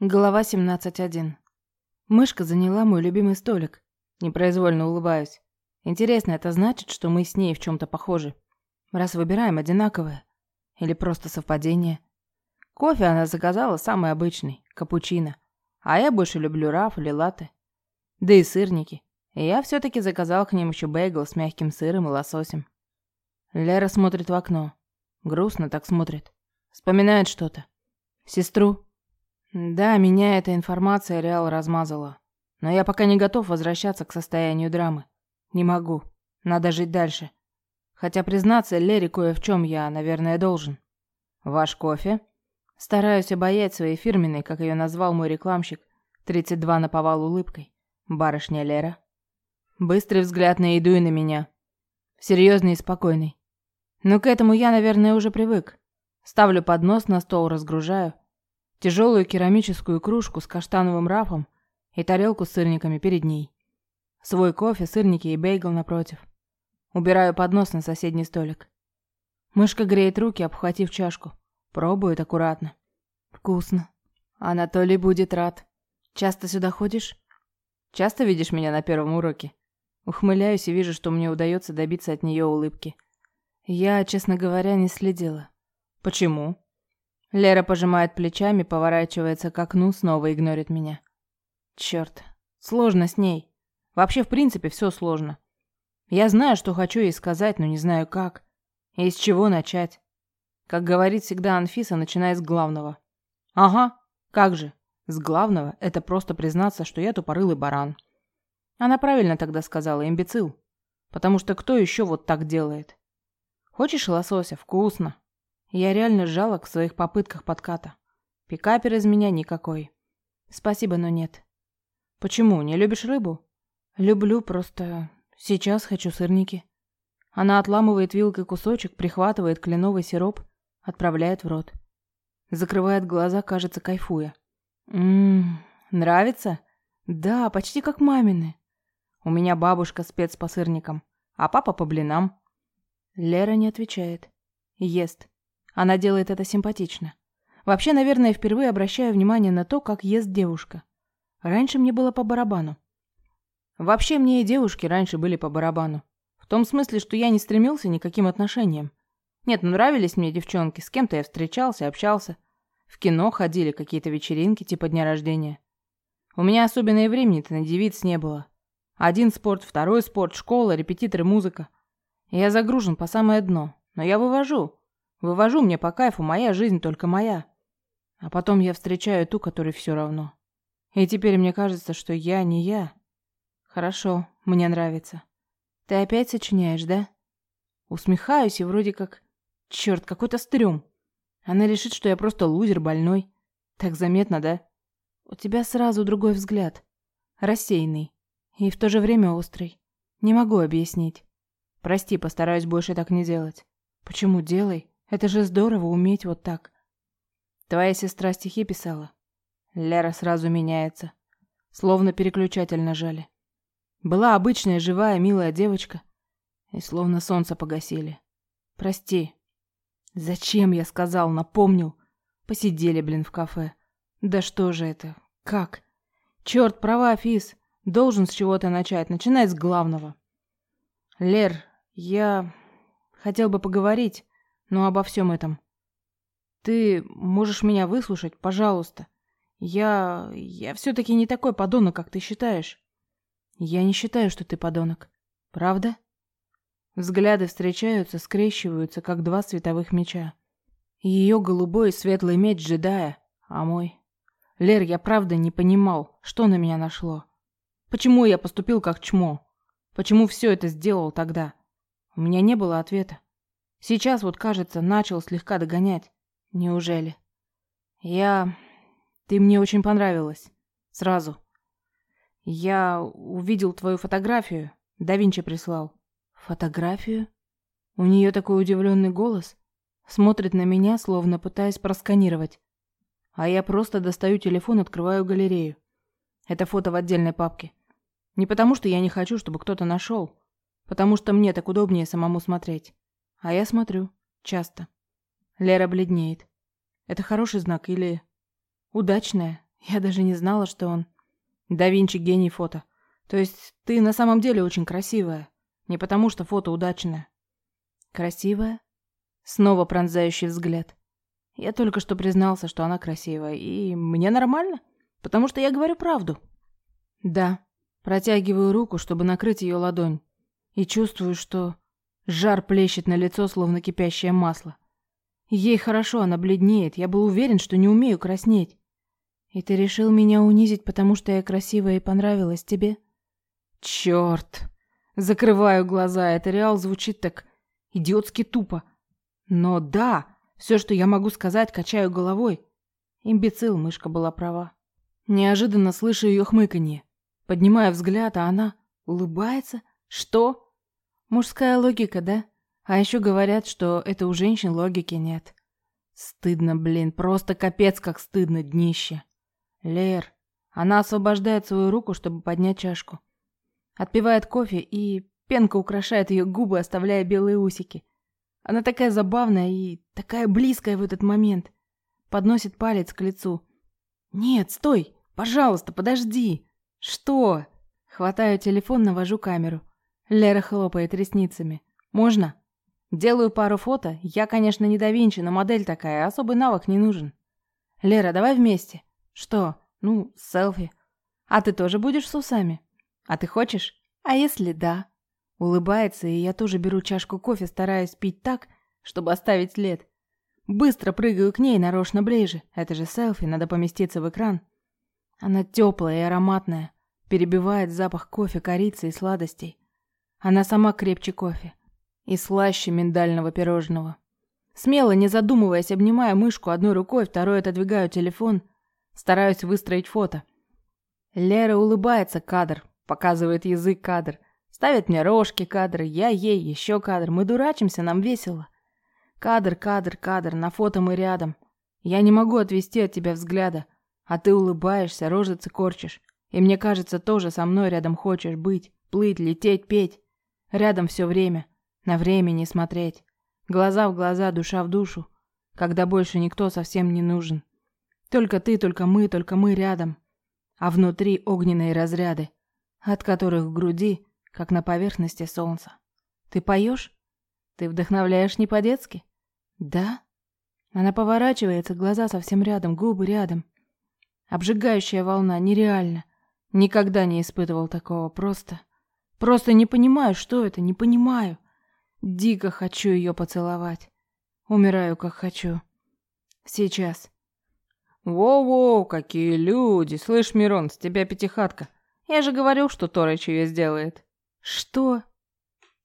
Глава 17.1. Мышка заняла мой любимый столик. Непроизвольно улыбаюсь. Интересно, это значит, что мы с ней в чем-то похожи? Раз выбираем одинаковое. Или просто совпадение? Кофе она заказала самый обычный, капучино. А я больше люблю раф или латте. Да и сырники. И я все-таки заказал к ним еще бейгл с мягким сыром и лососем. Лера смотрит в окно. Грустно так смотрит. Вспоминает что-то. Сестру. Да, меня эта информация реал размазала. Но я пока не готов возвращаться к состоянию драмы. Не могу. Надо жить дальше. Хотя признаться Лере кое в чем я, наверное, должен. Ваш кофе? Стараюсь обаять своей фирменной, как ее назвал мой рекламщик, 32 на повал улыбкой. Барышня Лера. Быстрый взгляд на еду и на меня. Серьезный и спокойный. Но к этому я, наверное, уже привык. Ставлю поднос на стол, разгружаю тяжелую керамическую кружку с каштановым рафом и тарелку с сырниками перед ней. Свой кофе, сырники и бейгл напротив. Убираю поднос на соседний столик. Мышка греет руки, обхватив чашку. Пробует аккуратно. Вкусно. Анатолий будет рад. Часто сюда ходишь? Часто видишь меня на первом уроке? Ухмыляюсь и вижу, что мне удается добиться от нее улыбки. Я, честно говоря, не следила. Почему? Лера пожимает плечами, поворачивается к окну, снова игнорит меня. Черт, сложно с ней. Вообще, в принципе, все сложно. Я знаю, что хочу ей сказать, но не знаю как. И с чего начать. Как говорит всегда Анфиса, начиная с главного. Ага, как же. С главного – это просто признаться, что я тупорылый баран. Она правильно тогда сказала, имбецил. Потому что кто еще вот так делает? Хочешь лосося? Вкусно. Я реально жалок в своих попытках подката. Пикапер из меня никакой. Спасибо, но нет. Почему? Не любишь рыбу? Люблю, просто сейчас хочу сырники. Она отламывает вилкой кусочек, прихватывает кленовый сироп, отправляет в рот. Закрывает глаза, кажется, кайфуя. Ммм, нравится? Да, почти как мамины. У меня бабушка спец по сырникам, а папа по блинам. Лера не отвечает. Ест. Она делает это симпатично. Вообще, наверное, впервые обращаю внимание на то, как ест девушка. Раньше мне было по барабану. Вообще, мне и девушки раньше были по барабану. В том смысле, что я не стремился ни к каким отношениям. Нет, ну нравились мне девчонки, с кем-то я встречался, общался. В кино ходили, какие-то вечеринки типа дня рождения. У меня особенное времени-то на девиц не было. Один спорт, второй спорт, школа, репетиторы, музыка. Я загружен по самое дно, но я вывожу. Вывожу мне по кайфу, моя жизнь только моя. А потом я встречаю ту, которой все равно. И теперь мне кажется, что я не я. Хорошо, мне нравится. Ты опять сочиняешь, да? Усмехаюсь и вроде как... Черт, какой-то стрём. Она решит, что я просто лузер больной. Так заметно, да? У тебя сразу другой взгляд. Рассеянный. И в то же время острый. Не могу объяснить. Прости, постараюсь больше так не делать. Почему делай? Это же здорово уметь вот так. Твоя сестра стихи писала. Лера сразу меняется. Словно переключатель нажали. Была обычная, живая, милая девочка. И словно солнце погасили. Прости. Зачем я сказал, напомнил? Посидели, блин, в кафе. Да что же это? Как? Черт, права, Фис. Должен с чего-то начать. Начинай с главного. Лер, я хотел бы поговорить. Но обо всем этом. Ты можешь меня выслушать, пожалуйста. Я... я все-таки не такой подонок, как ты считаешь. Я не считаю, что ты подонок. Правда? Взгляды встречаются, скрещиваются, как два световых меча. Ее голубой и светлый меч джедая, а мой... Лер, я правда не понимал, что на меня нашло. Почему я поступил как чмо? Почему все это сделал тогда? У меня не было ответа. Сейчас вот, кажется, начал слегка догонять. Неужели? Я... Ты мне очень понравилась. Сразу. Я увидел твою фотографию. Да Винчи прислал. Фотографию? У нее такой удивленный голос. Смотрит на меня, словно пытаясь просканировать. А я просто достаю телефон, открываю галерею. Это фото в отдельной папке. Не потому, что я не хочу, чтобы кто-то нашел. Потому что мне так удобнее самому смотреть. А я смотрю. Часто. Лера бледнеет. Это хороший знак или... Удачное Я даже не знала, что он... Да Винчи гений фото. То есть ты на самом деле очень красивая. Не потому, что фото удачное. Красивая? Снова пронзающий взгляд. Я только что признался, что она красивая, и мне нормально, потому что я говорю правду. Да. Протягиваю руку, чтобы накрыть ее ладонь, и чувствую, что жар плещет на лицо, словно кипящее масло. Ей хорошо, она бледнеет. Я был уверен, что не умею краснеть. И ты решил меня унизить, потому что я красивая и понравилась тебе? Черт! Закрываю глаза, это реал звучит так идиотски тупо. Но да, все, что я могу сказать, качаю головой. Имбецил, мышка была права. Неожиданно слышу ее хмыканье. Поднимаю взгляд, а она улыбается. Что? Мужская логика, да? А еще говорят, что это у женщин логики нет. Стыдно, блин, просто капец как стыдно, днище. Лер. Она освобождает свою руку, чтобы поднять чашку. Отпивает кофе, и пенка украшает ее губы, оставляя белые усики. Она такая забавная и такая близкая в этот момент. Подносит палец к лицу. «Нет, стой! Пожалуйста, подожди!» «Что?» Хватаю телефон, навожу камеру. Лера хлопает ресницами. «Можно?» «Делаю пару фото. Я, конечно, не да Винчи, но модель такая, особый навык не нужен». «Лера, давай вместе». «Что?» «Ну, селфи». «А ты тоже будешь с усами?» А ты хочешь? А если да? Улыбается, и я тоже беру чашку кофе, стараюсь пить так, чтобы оставить след. Быстро прыгаю к ней нарочно ближе. Это же селфи, надо поместиться в экран. Она теплая и ароматная, перебивает запах кофе, корицы и сладостей. Она сама крепче кофе и слаще миндального пирожного. Смело, не задумываясь, обнимаю мышку одной рукой, второй отодвигаю телефон, стараюсь выстроить фото. Лера улыбается кадр, Показывает язык кадр. Ставит мне рожки кадр, я ей еще кадр. Мы дурачимся, нам весело. Кадр, кадр, кадр, на фото мы рядом. Я не могу отвести от тебя взгляда. А ты улыбаешься, рожицы корчишь. И мне кажется, тоже со мной рядом хочешь быть, плыть, лететь, петь. Рядом все время. На время не смотреть. Глаза в глаза, душа в душу. Когда больше никто совсем не нужен. Только ты, только мы, только мы рядом. А внутри огненные разряды от которых в груди, как на поверхности солнца. Ты поешь? Ты вдохновляешь не по-детски? Да? Она поворачивается, глаза совсем рядом, губы рядом. Обжигающая волна, нереально. Никогда не испытывал такого, просто... Просто не понимаю, что это, не понимаю. Дико хочу ее поцеловать. Умираю, как хочу. Сейчас. Воу-воу, какие люди! Слышь, Мирон, с тебя пятихатка. Я же говорил, что Торыч ее сделает. Что?